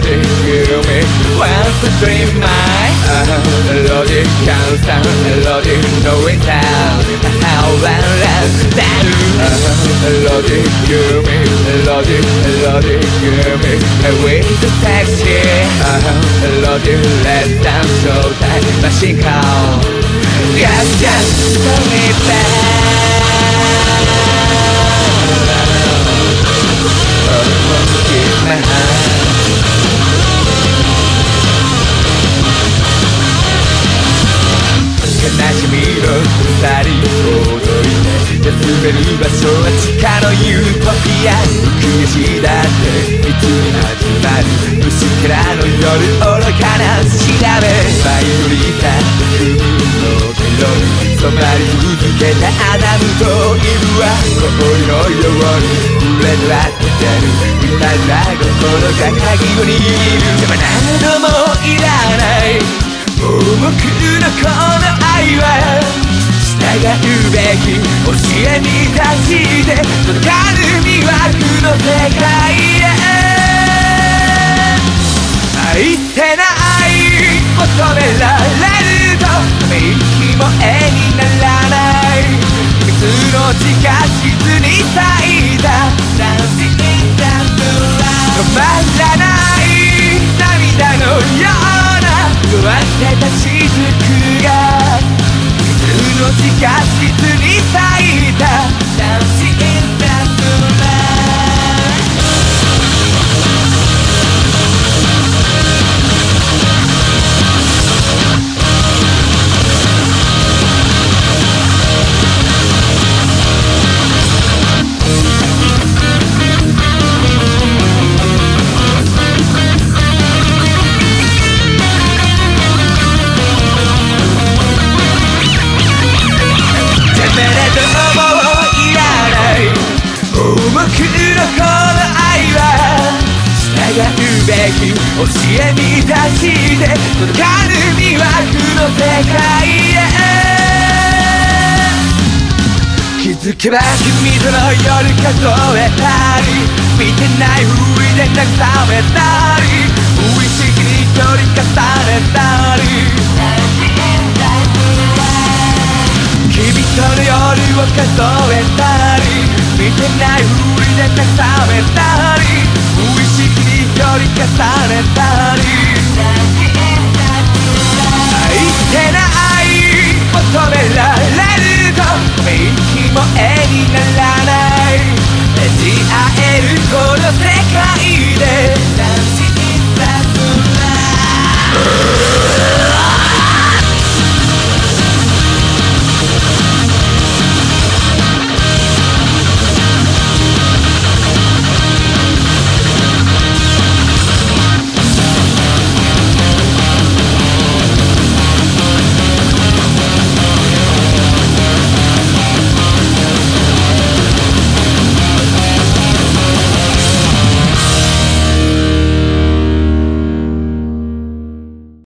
logic you make Once the dream my own logic Constant logic no without How I love that Logic you make Logic, logic you make With the taxi Logic down, so showtime Machine call Yes, yes, call me back 悲しみの二人踊りで休める場所は地下のユートピア悔しだっていつに始まる虫からの夜愚かな調べ舞い降りた海の色に染まり続けたアダムとイブは氷のように触れ合ってるみたいな心が鍵を握るでも何度もいらない。重くのこの愛は従うべき教えに立ちで届かぬ魅惑の世界へ愛せない。求められると。ため息も絵にならない。別の地下室に咲いたダンシン雫が水の地下室に重くのこの愛は従うべき教えに立ちで届かぬ魅惑の世界へ。気づけば君との夜数えたり見てないふりで慰めたり無意識に取り重ねたり。君との夜を数えたり見てないふ然な冷めたり無意識に寄り重ねた